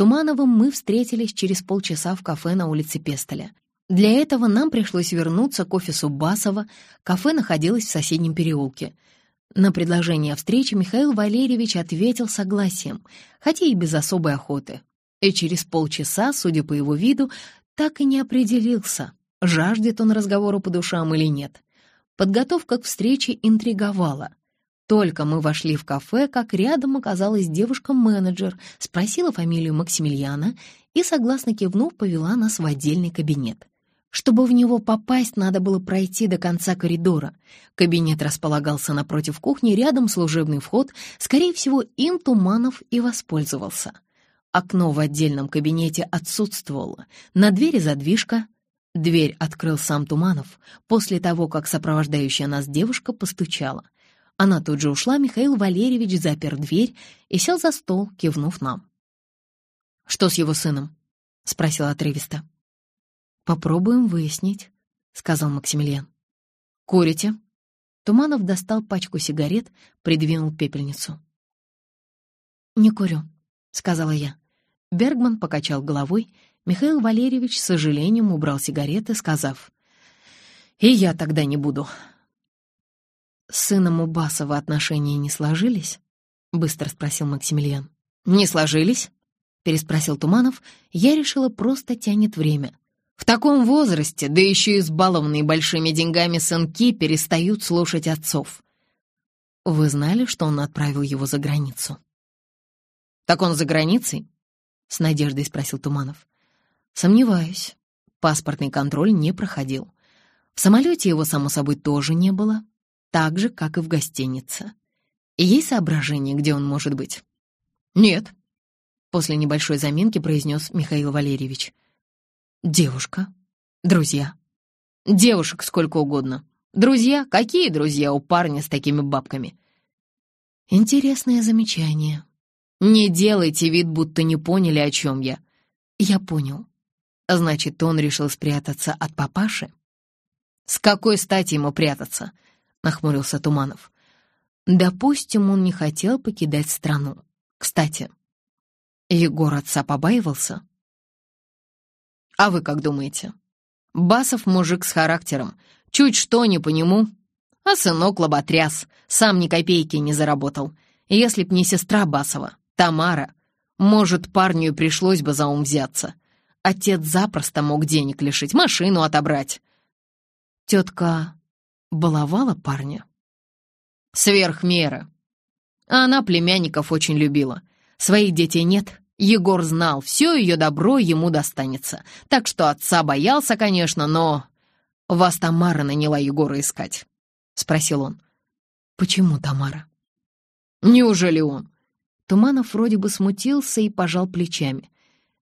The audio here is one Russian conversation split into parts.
Тумановым мы встретились через полчаса в кафе на улице Пестоля. Для этого нам пришлось вернуться к офису Басова, кафе находилось в соседнем переулке. На предложение о встрече Михаил Валерьевич ответил согласием, хотя и без особой охоты. И через полчаса, судя по его виду, так и не определился, жаждет он разговора по душам или нет. Подготовка к встрече интриговала. Только мы вошли в кафе, как рядом оказалась девушка-менеджер, спросила фамилию Максимилиана и, согласно кивнув, повела нас в отдельный кабинет. Чтобы в него попасть, надо было пройти до конца коридора. Кабинет располагался напротив кухни, рядом служебный вход. Скорее всего, им Туманов и воспользовался. Окно в отдельном кабинете отсутствовало. На двери задвижка. Дверь открыл сам Туманов после того, как сопровождающая нас девушка постучала. Она тут же ушла, Михаил Валерьевич запер дверь и сел за стол, кивнув нам. «Что с его сыном?» — спросил отрывисто. «Попробуем выяснить», — сказал Максимилиан. «Курите?» Туманов достал пачку сигарет, придвинул пепельницу. «Не курю», — сказала я. Бергман покачал головой. Михаил Валерьевич с сожалением убрал сигареты, сказав, «И я тогда не буду». «С сыном у Басова отношения не сложились?» — быстро спросил Максимилиан. «Не сложились?» — переспросил Туманов. Я решила, просто тянет время. В таком возрасте, да еще и избалованные большими деньгами сынки, перестают слушать отцов. Вы знали, что он отправил его за границу? «Так он за границей?» — с надеждой спросил Туманов. «Сомневаюсь. Паспортный контроль не проходил. В самолете его, само собой, тоже не было, так же, как и в гостинице. И есть соображение, где он может быть?» «Нет», — после небольшой заминки произнес Михаил Валерьевич. «Девушка? Друзья?» «Девушек сколько угодно. Друзья? Какие друзья у парня с такими бабками?» «Интересное замечание», не делайте вид, будто не поняли, о чем я. Я понял. Значит, он решил спрятаться от папаши? С какой стати ему прятаться? Нахмурился Туманов. Допустим, он не хотел покидать страну. Кстати, Егор отца побаивался? А вы как думаете? Басов мужик с характером. Чуть что не по нему. А сынок лоботряс, сам ни копейки не заработал. Если б не сестра Басова, Тамара. Может, парню пришлось бы за ум взяться. Отец запросто мог денег лишить, машину отобрать. Тетка баловала парня? Сверх меры. А она племянников очень любила. Своих детей нет. Егор знал, все ее добро ему достанется. Так что отца боялся, конечно, но... «Вас Тамара наняла Егора искать?» — спросил он. «Почему Тамара?» «Неужели он? Туманов вроде бы смутился и пожал плечами.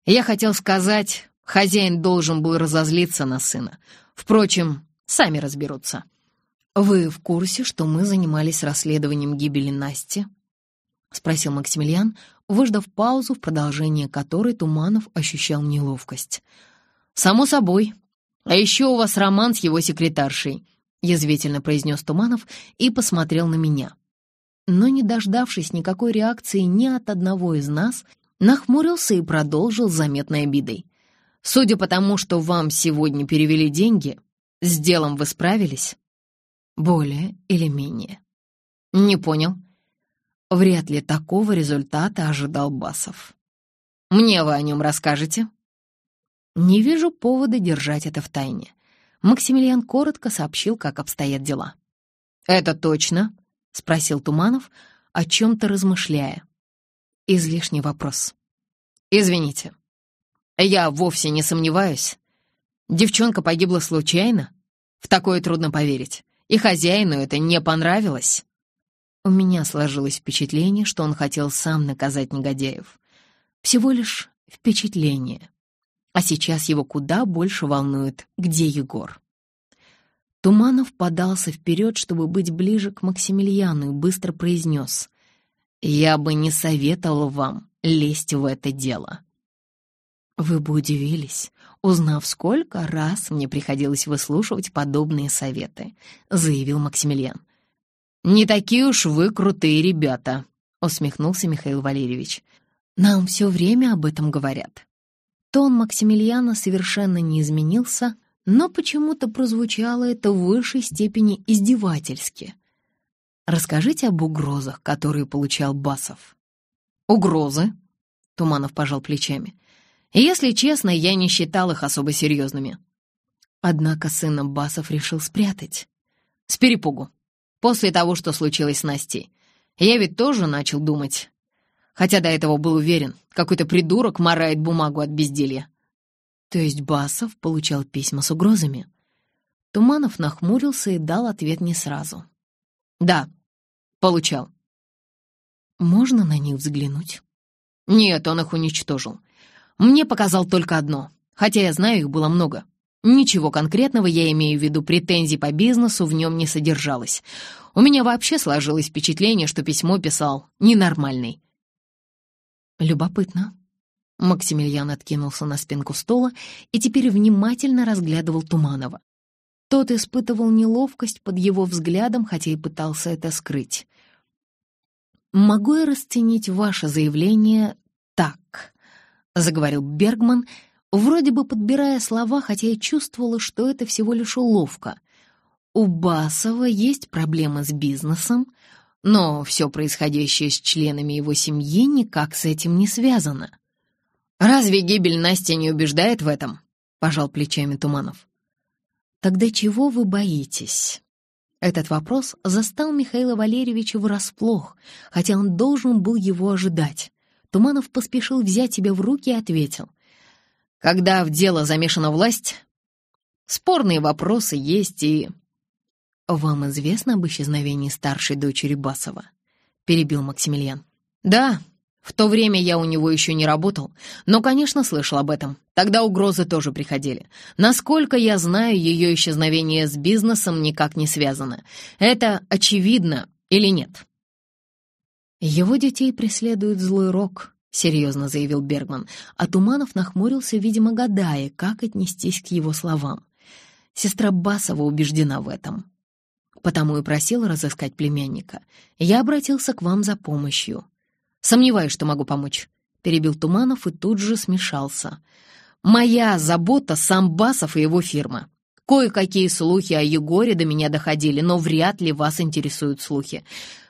Я хотел сказать, хозяин должен был разозлиться на сына. Впрочем, сами разберутся. «Вы в курсе, что мы занимались расследованием гибели Насти?» — спросил Максимилиан, выждав паузу, в продолжении которой Туманов ощущал неловкость. «Само собой. А еще у вас роман с его секретаршей», — язвительно произнес Туманов и посмотрел на меня но, не дождавшись никакой реакции ни от одного из нас, нахмурился и продолжил заметной обидой. «Судя по тому, что вам сегодня перевели деньги, с делом вы справились?» «Более или менее». «Не понял». Вряд ли такого результата ожидал Басов. «Мне вы о нем расскажете?» «Не вижу повода держать это в тайне». Максимилиан коротко сообщил, как обстоят дела. «Это точно?» — спросил Туманов, о чем-то размышляя. Излишний вопрос. «Извините, я вовсе не сомневаюсь. Девчонка погибла случайно? В такое трудно поверить. И хозяину это не понравилось». У меня сложилось впечатление, что он хотел сам наказать негодяев. Всего лишь впечатление. А сейчас его куда больше волнует, где Егор. Туманов подался вперед, чтобы быть ближе к Максимилиану, и быстро произнес. «Я бы не советовал вам лезть в это дело». Вы бы удивились, узнав, сколько раз мне приходилось выслушивать подобные советы, заявил Максимилиан. «Не такие уж вы крутые ребята», — усмехнулся Михаил Валерьевич. Нам все время об этом говорят. Тон Максимилиана совершенно не изменился, но почему-то прозвучало это в высшей степени издевательски. Расскажите об угрозах, которые получал Басов. Угрозы? Туманов пожал плечами. Если честно, я не считал их особо серьезными. Однако сына Басов решил спрятать. С перепугу. После того, что случилось с Настей. Я ведь тоже начал думать. Хотя до этого был уверен, какой-то придурок морает бумагу от безделья. То есть Басов получал письма с угрозами? Туманов нахмурился и дал ответ не сразу. «Да, получал». «Можно на них взглянуть?» «Нет, он их уничтожил. Мне показал только одно, хотя я знаю, их было много. Ничего конкретного, я имею в виду претензий по бизнесу, в нем не содержалось. У меня вообще сложилось впечатление, что письмо писал ненормальный. Любопытно. Максимилиан откинулся на спинку стола и теперь внимательно разглядывал Туманова. Тот испытывал неловкость под его взглядом, хотя и пытался это скрыть. «Могу я расценить ваше заявление так?» — заговорил Бергман, вроде бы подбирая слова, хотя и чувствовала, что это всего лишь уловка. «У Басова есть проблемы с бизнесом, но все происходящее с членами его семьи никак с этим не связано». «Разве гибель Насти не убеждает в этом?» — пожал плечами Туманов. «Тогда чего вы боитесь?» Этот вопрос застал Михаила Валерьевича врасплох, хотя он должен был его ожидать. Туманов поспешил взять себя в руки и ответил. «Когда в дело замешана власть, спорные вопросы есть и...» «Вам известно об исчезновении старшей дочери Басова?» — перебил Максимилиан. «Да, в то время я у него еще не работал, но, конечно, слышал об этом. Тогда угрозы тоже приходили. Насколько я знаю, ее исчезновение с бизнесом никак не связано. Это очевидно или нет? «Его детей преследует злой рок», — серьезно заявил Бергман, а Туманов нахмурился, видимо, гадая, как отнестись к его словам. Сестра Басова убеждена в этом. Потому и просила разыскать племянника. Я обратился к вам за помощью. Сомневаюсь, что могу помочь», — перебил Туманов и тут же смешался. «Моя забота — сам Басов и его фирма. Кое-какие слухи о Егоре до меня доходили, но вряд ли вас интересуют слухи.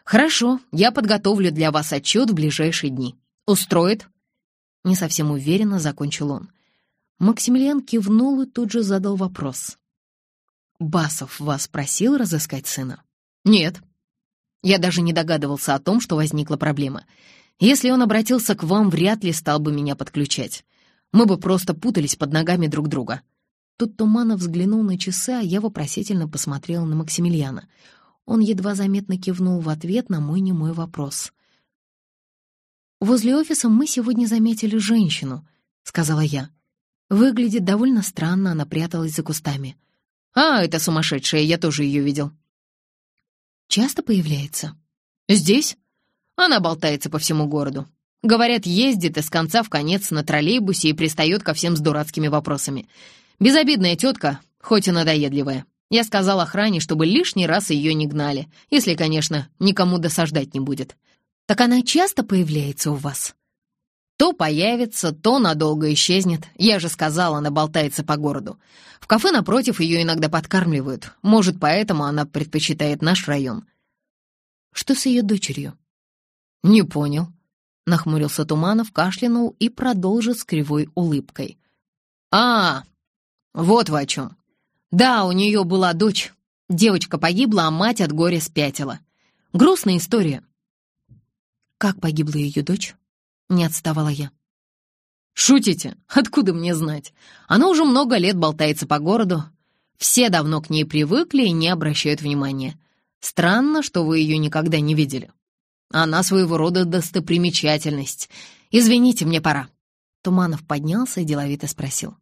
Хорошо, я подготовлю для вас отчет в ближайшие дни. Устроит?» Не совсем уверенно закончил он. Максимилиан кивнул и тут же задал вопрос. «Басов вас просил разыскать сына?» «Нет», я даже не догадывался о том, что возникла проблема. Если он обратился к вам, вряд ли стал бы меня подключать. Мы бы просто путались под ногами друг друга». Тут Туманов взглянул на часы, а я вопросительно посмотрела на Максимилиана. Он едва заметно кивнул в ответ на мой немой вопрос. «Возле офиса мы сегодня заметили женщину», — сказала я. Выглядит довольно странно, она пряталась за кустами. «А, это сумасшедшая, я тоже ее видел», Часто появляется? Здесь? Она болтается по всему городу. Говорят, ездит из конца в конец на троллейбусе и пристает ко всем с дурацкими вопросами. Безобидная тетка, хоть и надоедливая. Я сказал охране, чтобы лишний раз ее не гнали, если, конечно, никому досаждать не будет. Так она часто появляется у вас? То появится, то надолго исчезнет. Я же сказал, она болтается по городу. В кафе напротив ее иногда подкармливают. Может, поэтому она предпочитает наш район. Что с ее дочерью? Не понял. Нахмурился Туманов, кашлянул и продолжил с кривой улыбкой. А, вот вы о чем. Да, у нее была дочь. Девочка погибла, а мать от горя спятила. Грустная история. Как погибла ее дочь? Не отставала я. «Шутите? Откуда мне знать? Она уже много лет болтается по городу. Все давно к ней привыкли и не обращают внимания. Странно, что вы ее никогда не видели. Она своего рода достопримечательность. Извините, мне пора». Туманов поднялся и деловито спросил.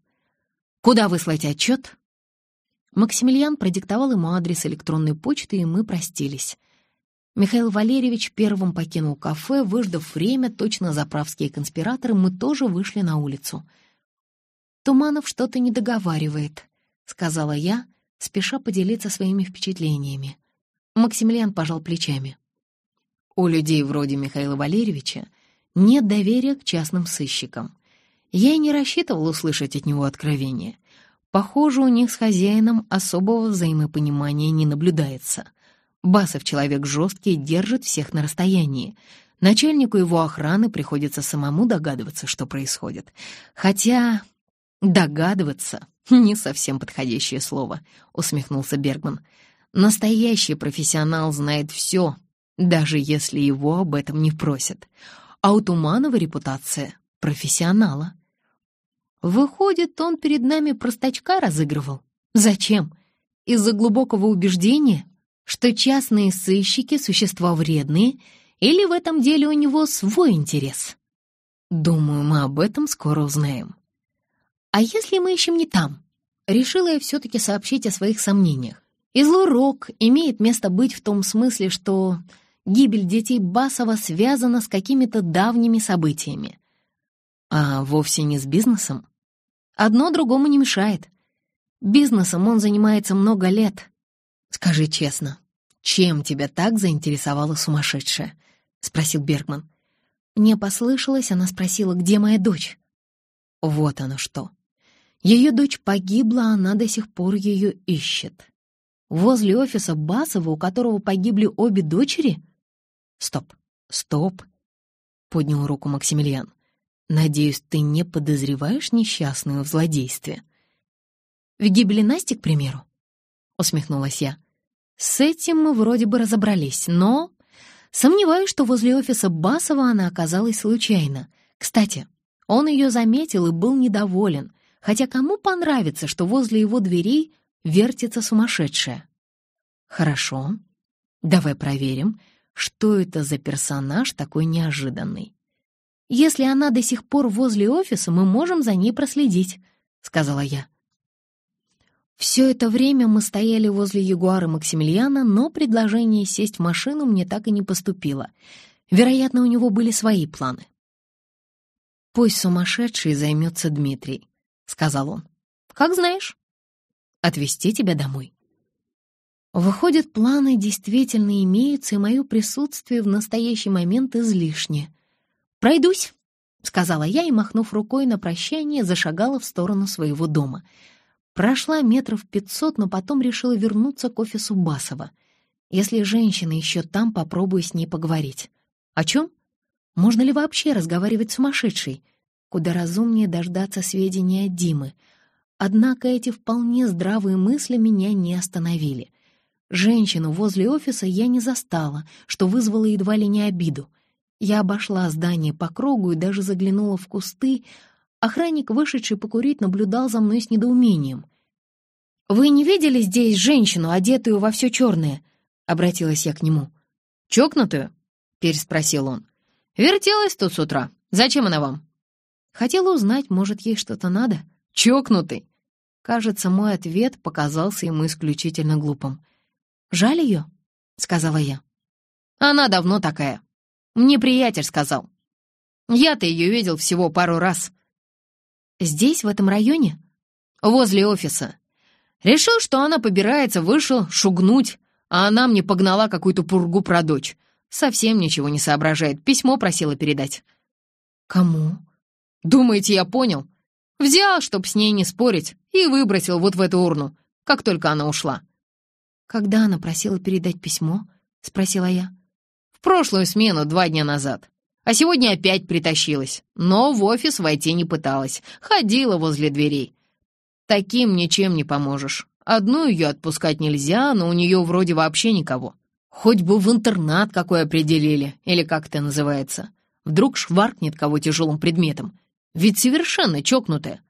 «Куда выслать отчет?» Максимилиан продиктовал ему адрес электронной почты, и мы простились. Михаил Валерьевич первым покинул кафе, выждав время, точно заправские конспираторы, мы тоже вышли на улицу. «Туманов что-то не договаривает», — сказала я, спеша поделиться своими впечатлениями. Максимилиан пожал плечами. «У людей вроде Михаила Валерьевича нет доверия к частным сыщикам. Я и не рассчитывал услышать от него откровения. Похоже, у них с хозяином особого взаимопонимания не наблюдается. Басов человек жесткий, держит всех на расстоянии. Начальнику его охраны приходится самому догадываться, что происходит. Хотя «догадываться» — не совсем подходящее слово, — усмехнулся Бергман. «Настоящий профессионал знает все, даже если его об этом не просят. А у Туманова репутация профессионала». Выходит, он перед нами простачка разыгрывал? Зачем? Из-за глубокого убеждения, что частные сыщики — существа вредные, или в этом деле у него свой интерес? Думаю, мы об этом скоро узнаем. А если мы ищем не там? Решила я все-таки сообщить о своих сомнениях. И злой имеет место быть в том смысле, что гибель детей Басова связана с какими-то давними событиями. А вовсе не с бизнесом? Одно другому не мешает. Бизнесом он занимается много лет. Скажи честно, чем тебя так заинтересовала сумасшедшая? Спросил Бергман. Мне послышалось, она спросила, где моя дочь. Вот оно что. Ее дочь погибла, она до сих пор ее ищет. Возле офиса Басова, у которого погибли обе дочери? Стоп, стоп, поднял руку Максимилиан. Надеюсь, ты не подозреваешь несчастную в злодействе. В гибели Насти, к примеру? Усмехнулась я. С этим мы вроде бы разобрались, но... Сомневаюсь, что возле офиса Басова она оказалась случайно. Кстати, он ее заметил и был недоволен, хотя кому понравится, что возле его дверей вертится сумасшедшая? Хорошо, давай проверим, что это за персонаж такой неожиданный. «Если она до сих пор возле офиса, мы можем за ней проследить», — сказала я. Все это время мы стояли возле Ягуара Максимилиана, но предложение сесть в машину мне так и не поступило. Вероятно, у него были свои планы. «Пусть сумасшедший займется Дмитрий», — сказал он. «Как знаешь. Отвезти тебя домой». Выходит, планы действительно имеются, и мое присутствие в настоящий момент излишне. «Пройдусь», — сказала я и, махнув рукой на прощание, зашагала в сторону своего дома. Прошла метров пятьсот, но потом решила вернуться к офису Басова. Если женщина еще там, попробую с ней поговорить. О чем? Можно ли вообще разговаривать с сумасшедшей? Куда разумнее дождаться сведений от Димы. Однако эти вполне здравые мысли меня не остановили. Женщину возле офиса я не застала, что вызвало едва ли не обиду. Я обошла здание по кругу и даже заглянула в кусты. Охранник, вышедший покурить, наблюдал за мной с недоумением. «Вы не видели здесь женщину, одетую во все черное?» — обратилась я к нему. «Чокнутую?» — переспросил он. «Вертелась тут с утра. Зачем она вам?» Хотела узнать, может, ей что-то надо. «Чокнутый!» Кажется, мой ответ показался ему исключительно глупым. «Жаль ее?» — сказала я. «Она давно такая», мне приятель сказал. Я-то ее видел всего пару раз. Здесь, в этом районе? Возле офиса. Решил, что она побирается, вышел шугнуть, а она мне погнала какую-то пургу про дочь. Совсем ничего не соображает, письмо просила передать. Кому? Думаете, я понял? Взял, чтоб с ней не спорить, и выбросил вот в эту урну, как только она ушла. Когда она просила передать письмо? Спросила я прошлую смену два дня назад. А сегодня опять притащилась, но в офис войти не пыталась, ходила возле дверей. Таким ничем не поможешь. Одну ее отпускать нельзя, но у нее вроде вообще никого. Хоть бы в интернат какой определили, или как это называется. Вдруг шваркнет кого тяжелым предметом. Ведь совершенно чокнутая.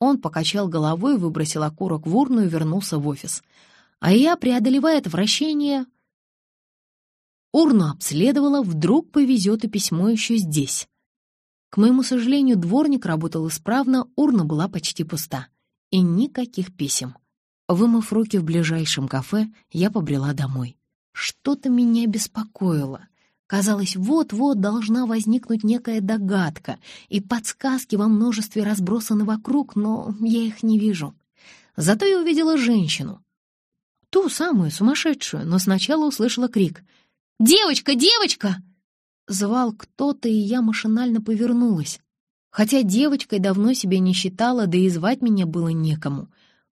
Он покачал головой, выбросил окурок в урну и вернулся в офис. А я, преодолевая отвращение, Урну обследовала, вдруг повезет и письмо еще здесь. К моему сожалению, дворник работал исправно, урна была почти пуста. И никаких писем. Вымыв руки в ближайшем кафе, я побрела домой. Что-то меня беспокоило. Казалось, вот-вот должна возникнуть некая догадка, и подсказки во множестве разбросаны вокруг, но я их не вижу. Зато я увидела женщину. Ту самую, сумасшедшую, но сначала услышала крик — «Девочка, девочка!» Звал кто-то, и я машинально повернулась. Хотя девочкой давно себя не считала, да и звать меня было некому.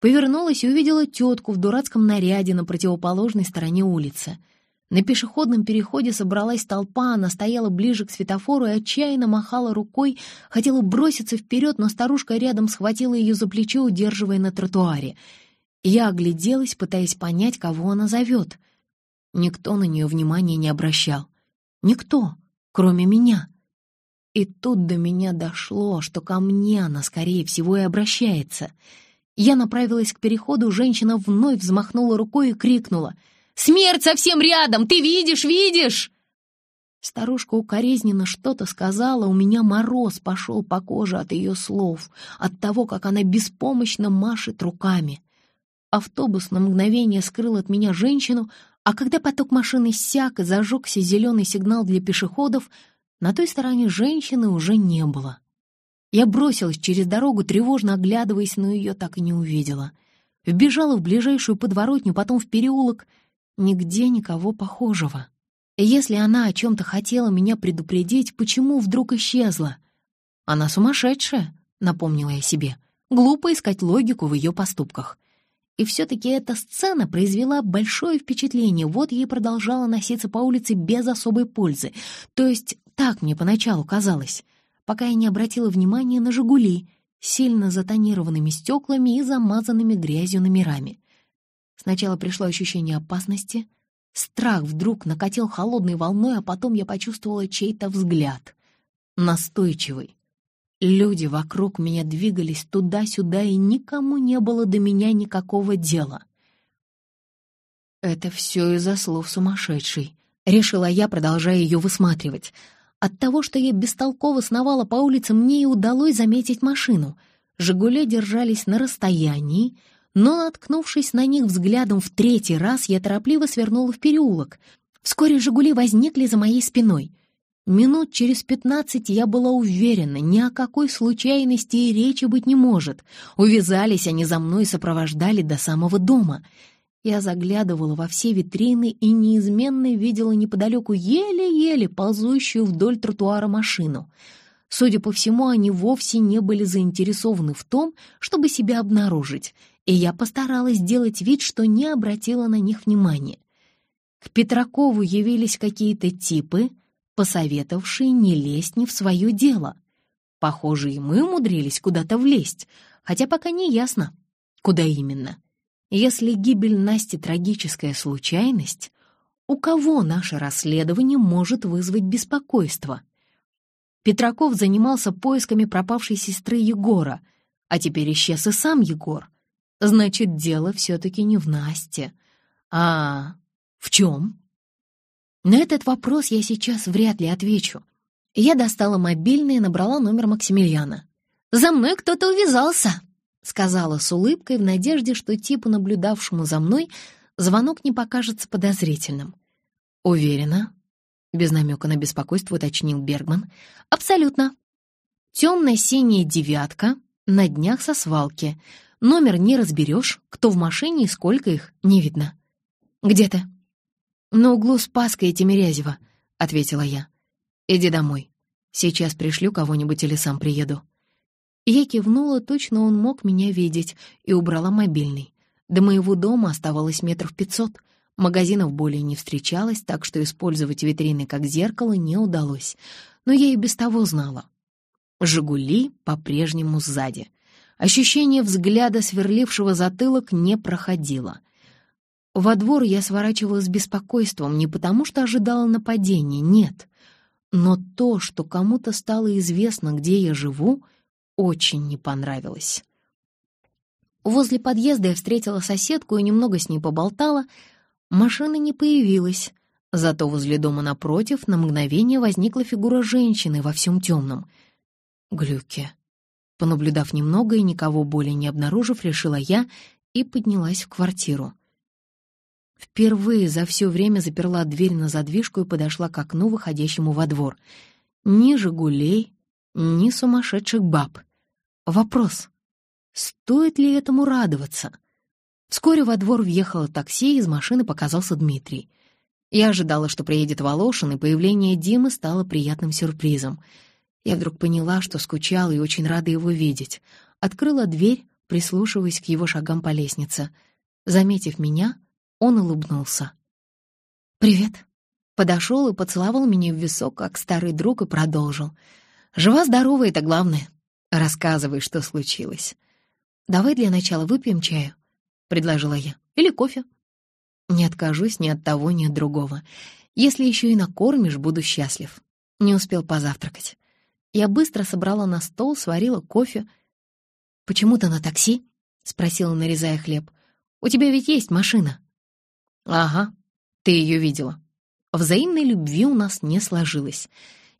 Повернулась и увидела тетку в дурацком наряде на противоположной стороне улицы. На пешеходном переходе собралась толпа, она стояла ближе к светофору и отчаянно махала рукой, хотела броситься вперед, но старушка рядом схватила ее за плечо, удерживая на тротуаре. Я огляделась, пытаясь понять, кого она зовет. Никто на нее внимания не обращал. Никто, кроме меня. И тут до меня дошло, что ко мне она, скорее всего, и обращается. Я направилась к переходу, женщина вновь взмахнула рукой и крикнула. «Смерть совсем рядом! Ты видишь, видишь!» Старушка укоризненно что-то сказала, у меня мороз пошел по коже от ее слов, от того, как она беспомощно машет руками. Автобус на мгновение скрыл от меня женщину, а когда поток машины иссяк и зажегся зеленый сигнал для пешеходов, на той стороне женщины уже не было. Я бросилась через дорогу, тревожно оглядываясь, но ее так и не увидела. Вбежала в ближайшую подворотню, потом в переулок. Нигде никого похожего. Если она о чем-то хотела меня предупредить, почему вдруг исчезла? Она сумасшедшая, напомнила я себе. Глупо искать логику в ее поступках. И все-таки эта сцена произвела большое впечатление. Вот ей продолжала носиться по улице без особой пользы. То есть так мне поначалу казалось, пока я не обратила внимания на «Жигули», сильно затонированными стеклами и замазанными грязью номерами. Сначала пришло ощущение опасности, страх вдруг накатил холодной волной, а потом я почувствовала чей-то взгляд. Настойчивый. Люди вокруг меня двигались туда-сюда, и никому не было до меня никакого дела. «Это все из-за слов сумасшедшей», — решила я, продолжая ее высматривать — от того, что я бестолково сновала по улице, мне и удалось заметить машину. «Жигули» держались на расстоянии, но, наткнувшись на них взглядом в третий раз, я торопливо свернула в переулок. Вскоре «Жигули» возникли за моей спиной. Минут через пятнадцать я была уверена, ни о какой случайности и речи быть не может. Увязались они за мной и сопровождали до самого дома — я заглядывала во все витрины и неизменно видела неподалеку еле-еле ползущую вдоль тротуара машину. Судя по всему, они вовсе не были заинтересованы в том, чтобы себя обнаружить, и я постаралась сделать вид, что не обратила на них внимания. К Петракову явились какие-то типы, посоветовавшие не лезть не в свое дело. Похоже, и мы умудрились куда-то влезть, хотя пока не ясно, куда именно. Если гибель Насти — трагическая случайность, у кого наше расследование может вызвать беспокойство? Петраков занимался поисками пропавшей сестры Егора, а теперь исчез и сам Егор. Значит, дело все-таки не в Насте. А в чем? На этот вопрос я сейчас вряд ли отвечу. Я достала мобильный и набрала номер Максимилиана. «За мной кто-то увязался!» сказала с улыбкой в надежде, что типу, наблюдавшему за мной, звонок не покажется подозрительным. «Уверена?» — без намека на беспокойство уточнил Бергман. «Абсолютно. Темно-синяя девятка на днях со свалки. Номер не разберешь, кто в машине и сколько их, не видно». «Где ты?» «На углу Спаска и Тимирязева», — ответила я. «Иди домой. Сейчас пришлю кого-нибудь или сам приеду». Я кивнула, точно он мог меня видеть, и убрала мобильный. До моего дома оставалось метров пятьсот. Магазинов более не встречалось, так что использовать витрины как зеркало не удалось. Но я и без того знала. «Жигули» по-прежнему сзади. Ощущение взгляда, сверлившего затылок, не проходило. Во двор я сворачивала с беспокойством не потому, что ожидала нападения, нет. Но то, что кому-то стало известно, где я живу — очень не понравилось. Возле подъезда я встретила соседку и немного с ней поболтала. Машина не появилась, зато возле дома напротив на мгновение возникла фигура женщины во всем темном. Глюки. Понаблюдав немного и никого более не обнаружив, решила я и поднялась в квартиру. Впервые за все время заперла дверь на задвижку и подошла к окну, выходящему во двор. Ни «Жигулей», ни сумасшедших баб. Вопрос, стоит ли этому радоваться? Вскоре во двор въехало такси, и из машины показался Дмитрий. Я ожидала, что приедет Волошин, и появление Димы стало приятным сюрпризом. Я вдруг поняла, что скучала и очень рада его видеть. Открыла дверь, прислушиваясь к его шагам по лестнице. Заметив меня, он улыбнулся. «Привет». Подошел и поцеловал меня в висок, как старый друг, и продолжил. «Жива-здорова — это главное. Рассказывай, что случилось». «Давай для начала выпьем чаю», — предложила я. «Или кофе». «Не откажусь ни от того, ни от другого. Если еще и накормишь, буду счастлив». Не успел позавтракать. Я быстро собрала на стол, сварила кофе. «Почему ты на такси?» — спросила, нарезая хлеб. «У тебя ведь есть машина». «Ага, ты ее видела». Взаимной любви у нас не сложилось.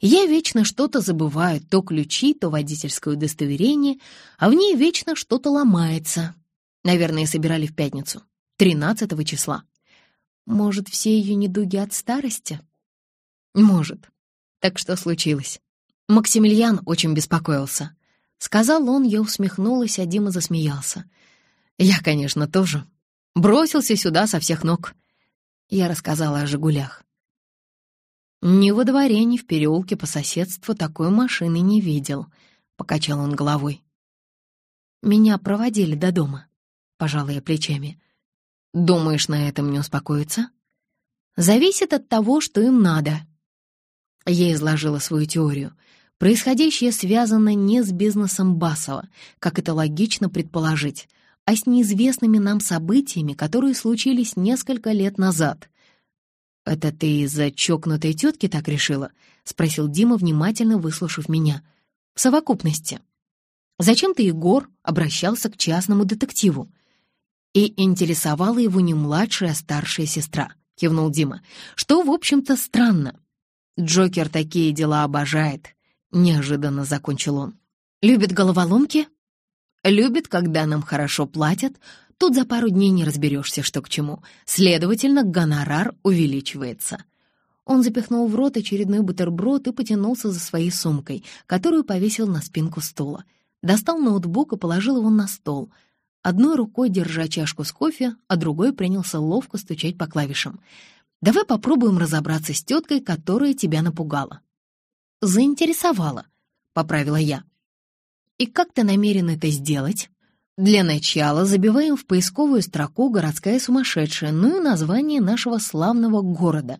Я вечно что-то забываю, то ключи, то водительское удостоверение, а в ней вечно что-то ломается. Наверное, собирали в пятницу, 13 числа. Может, все ее недуги от старости? Может. Так что случилось? Максимилиан очень беспокоился. Сказал он, я усмехнулась, а Дима засмеялся. Я, конечно, тоже. Бросился сюда со всех ног. Я рассказала о «Жигулях». Ни во дворе, ни в переулке по соседству такой машины не видел, — покачал он головой. Меня проводили до дома, — пожала я плечами. Думаешь, на этом не успокоиться? Зависит от того, что им надо. Я изложила свою теорию. Происходящее связано не с бизнесом Басова, как это логично предположить, а с неизвестными нам событиями, которые случились несколько лет назад. «Это ты из-за чокнутой тетки так решила?» — спросил Дима, внимательно выслушав меня. «В совокупности. Зачем ты, Егор, обращался к частному детективу?» «И интересовала его не младшая, а старшая сестра», — кивнул Дима. «Что, в общем-то, странно. Джокер такие дела обожает», — неожиданно закончил он. «Любит головоломки?» «Любит, когда нам хорошо платят, Тут за пару дней не разберешься, что к чему. Следовательно, гонорар увеличивается. Он запихнул в рот очередной бутерброд и потянулся за своей сумкой, которую повесил на спинку стула. Достал ноутбук и положил его на стол. Одной рукой держа чашку с кофе, а другой принялся ловко стучать по клавишам. «Давай попробуем разобраться с теткой, которая тебя напугала». «Заинтересовала», — поправила я. «И как ты намерен это сделать?» Для начала забиваем в поисковую строку «Городская сумасшедшая», ну и название нашего славного города.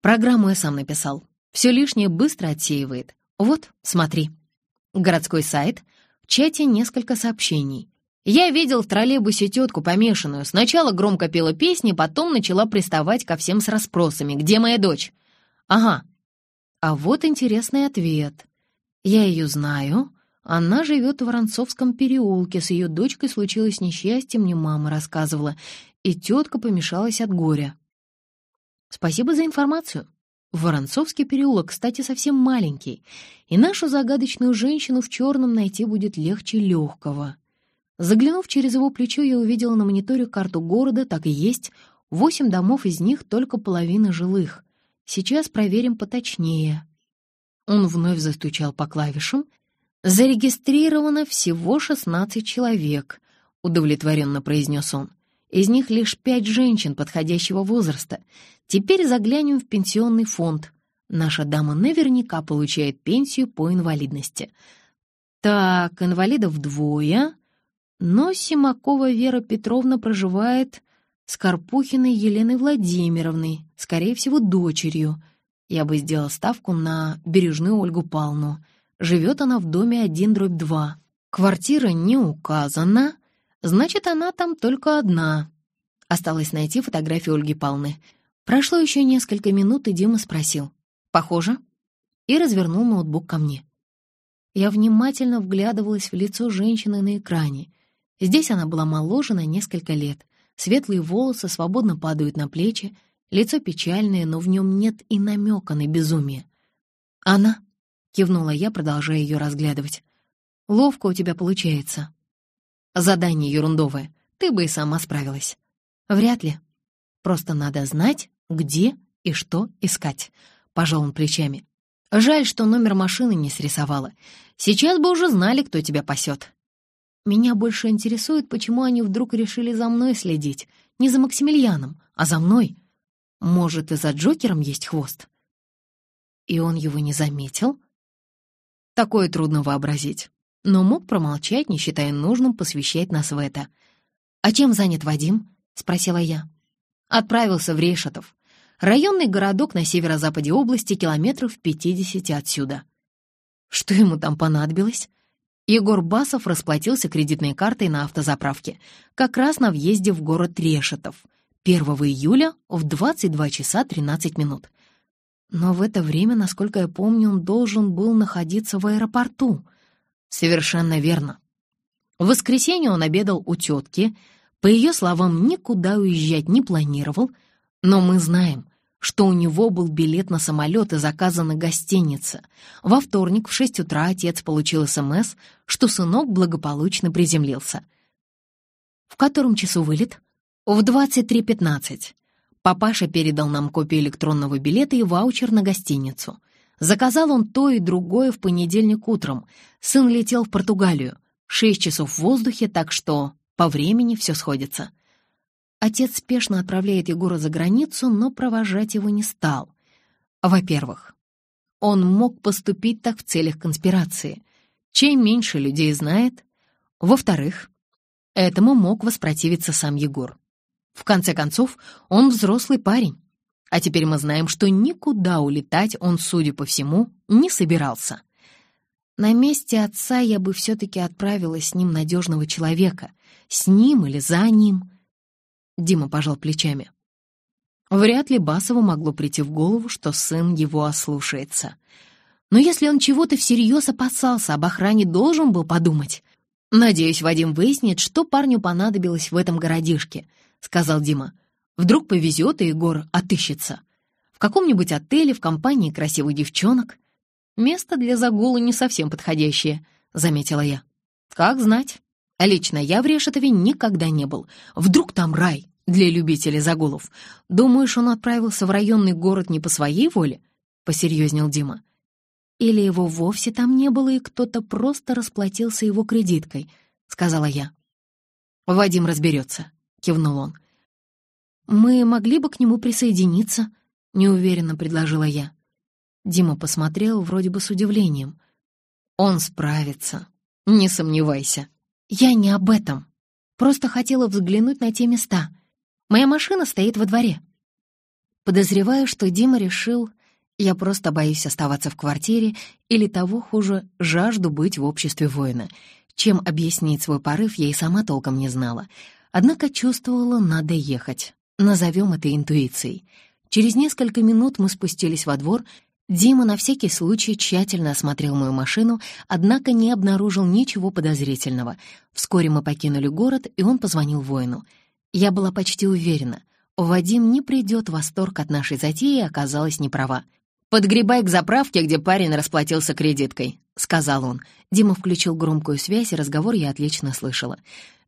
Программу я сам написал. Все лишнее быстро отсеивает. Вот, смотри. Городской сайт. В чате несколько сообщений. Я видел в троллейбусе тетку помешанную. Сначала громко пела песни, потом начала приставать ко всем с расспросами. «Где моя дочь?» «Ага». А вот интересный ответ. Я ее знаю, она живет в Воронцовском переулке, с ее дочкой случилось несчастье, мне мама рассказывала, и тетка помешалась от горя. Спасибо за информацию. Воронцовский переулок, кстати, совсем маленький, и нашу загадочную женщину в черном найти будет легче легкого. Заглянув через его плечо, я увидела на мониторе карту города, так и есть, восемь домов, из них только половина жилых. Сейчас проверим поточнее. Он вновь застучал по клавишам, «Зарегистрировано всего 16 человек», — удовлетворенно произнес он. «Из них лишь пять женщин подходящего возраста. Теперь заглянем в пенсионный фонд. Наша дама наверняка получает пенсию по инвалидности. Так, инвалидов двое, но Симакова Вера Петровна проживает с Карпухиной Еленой Владимировной, скорее всего, дочерью. Я бы сделал ставку на бережную Ольгу Павловну. Живет она в доме 1 дробь 2. Квартира не указана, значит, она там только одна. Осталось найти фотографию Ольги Павловны. Прошло еще несколько минут, и Дима спросил. «Похоже?» И развернул ноутбук ко мне. Я внимательно вглядывалась в лицо женщины на экране. Здесь она была моложе на несколько лет. Светлые волосы свободно падают на плечи, лицо печальное, но в нем нет и намека на безумие. Она — кивнула я, продолжая ее разглядывать. «Ловко у тебя получается. Задание ерундовое. Ты бы и сама справилась». «Вряд ли. Просто надо знать, где и что искать», — пожал он плечами. «Жаль, что номер машины не срисовала. Сейчас бы уже знали, кто тебя пасет». «Меня больше интересует, почему они вдруг решили за мной следить. Не за Максимилианом, а за мной. Может, и за Джокером есть хвост? И он его не заметил? Такое трудно вообразить, но мог промолчать, не считая нужным посвящать нас в это. «А чем занят Вадим?» — спросила я. Отправился в Решетов. Районный городок на северо-западе области, километров в 50 отсюда. Что ему там понадобилось? Егор Басов расплатился кредитной картой на автозаправке, как раз на въезде в город Решетов, 1 июля в 22 часа 13 минут. Но в это время, насколько я помню, он должен был находиться в аэропорту. Совершенно верно. В воскресенье он обедал у тетки. По ее словам, никуда уезжать не планировал. Но мы знаем, что у него был билет на самолет и заказана гостиница. Во вторник в 6 утра отец получил СМС, что сынок благополучно приземлился. В котором часу вылет? В 23.15. Папаша передал нам копию электронного билета и ваучер на гостиницу. Заказал он то и другое в понедельник утром. Сын летел в Португалию. Шесть часов в воздухе, так что по времени все сходится. Отец спешно отправляет Егора за границу, но провожать его не стал. Во-первых, он мог поступить так в целях конспирации. Чем меньше людей знает. Во-вторых, этому мог воспротивиться сам Егор. В конце концов, он взрослый парень. А теперь мы знаем, что никуда улетать он, судя по всему, не собирался. На месте отца я бы все-таки отправила с ним надежного человека. С ним или за ним. Дима пожал плечами. Вряд ли Басову могло прийти в голову, что сын его ослушается. Но если он чего-то всерьез опасался, об охране должен был подумать. Надеюсь, Вадим выяснит, что парню понадобилось в этом городишке —— сказал Дима. «Вдруг повезет, и Егор отыщется. В каком-нибудь отеле, в компании красивых девчонок. Место для загула не совсем подходящее», — заметила я. «Как знать. Лично я в Решетове никогда не был. Вдруг там рай для любителей загулов. Думаешь, он отправился в районный город не по своей воле?» — посерьезнел Дима. «Или его вовсе там не было, и кто-то просто расплатился его кредиткой», — сказала я. «Вадим разберется», — кивнул он. «Мы могли бы к нему присоединиться», — неуверенно предложила я. Дима посмотрел вроде бы с удивлением. «Он справится, не сомневайся». «Я не об этом. Просто хотела взглянуть на те места. Моя машина стоит во дворе». Подозреваю, что Дима решил, я просто боюсь оставаться в квартире или того хуже, жажду быть в обществе воина. Чем объяснить свой порыв, я и сама толком не знала. Однако чувствовала, надо ехать. Назовем это интуицией. Через несколько минут мы спустились во двор. Дима на всякий случай тщательно осмотрел мою машину, однако не обнаружил ничего подозрительного. Вскоре мы покинули город, и он позвонил воину. Я была почти уверена. Вадим не придет в восторг от нашей затеи и оказалась неправа. «Подгребай к заправке, где парень расплатился кредиткой», — сказал он. Дима включил громкую связь, и разговор я отлично слышала.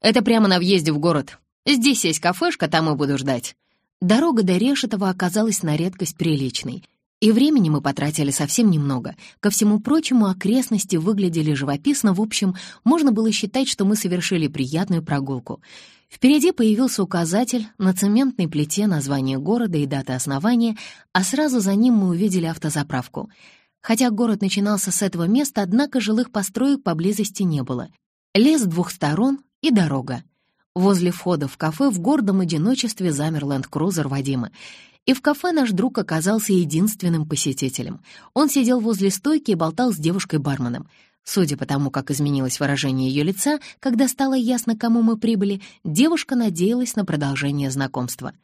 «Это прямо на въезде в город. Здесь есть кафешка, там и буду ждать». Дорога до Решетова оказалась на редкость приличной. И времени мы потратили совсем немного. Ко всему прочему, окрестности выглядели живописно. В общем, можно было считать, что мы совершили приятную прогулку. Впереди появился указатель на цементной плите название города и дата основания, а сразу за ним мы увидели автозаправку — Хотя город начинался с этого места, однако жилых построек поблизости не было. Лес с двух сторон и дорога. Возле входа в кафе в гордом одиночестве замер ленд-крузер Вадима. И в кафе наш друг оказался единственным посетителем. Он сидел возле стойки и болтал с девушкой-барменом. Судя по тому, как изменилось выражение ее лица, когда стало ясно, кому мы прибыли, девушка надеялась на продолжение знакомства.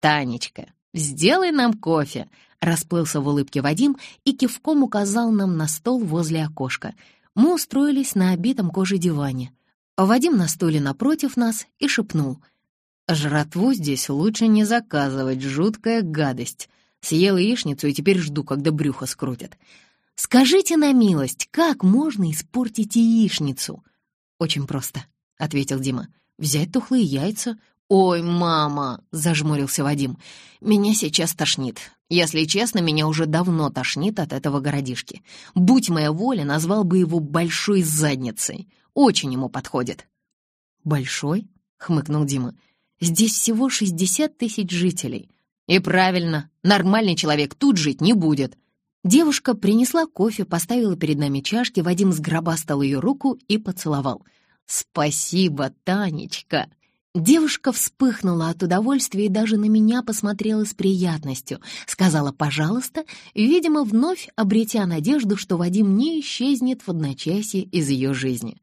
«Танечка, сделай нам кофе», Расплылся в улыбке Вадим и кивком указал нам на стол возле окошка. Мы устроились на обитом кожей диване. Вадим на стуле напротив нас и шепнул. «Жратву здесь лучше не заказывать, жуткая гадость. Съел яичницу и теперь жду, когда брюхо скрутят. Скажите на милость, как можно испортить яичницу?» «Очень просто», — ответил Дима. «Взять тухлые яйца, «Ой, мама!» — зажмурился Вадим. «Меня сейчас тошнит. Если честно, меня уже давно тошнит от этого городишки. Будь моя воля, назвал бы его «большой задницей». Очень ему подходит». «Большой?» — хмыкнул Дима. «Здесь всего шестьдесят тысяч жителей. «И правильно, нормальный человек тут жить не будет». Девушка принесла кофе, поставила перед нами чашки, Вадим сгробастал ее руку и поцеловал. «Спасибо, Танечка!» Девушка вспыхнула от удовольствия и даже на меня посмотрела с приятностью. Сказала «пожалуйста», видимо, вновь обретя надежду, что Вадим не исчезнет в одночасье из ее жизни.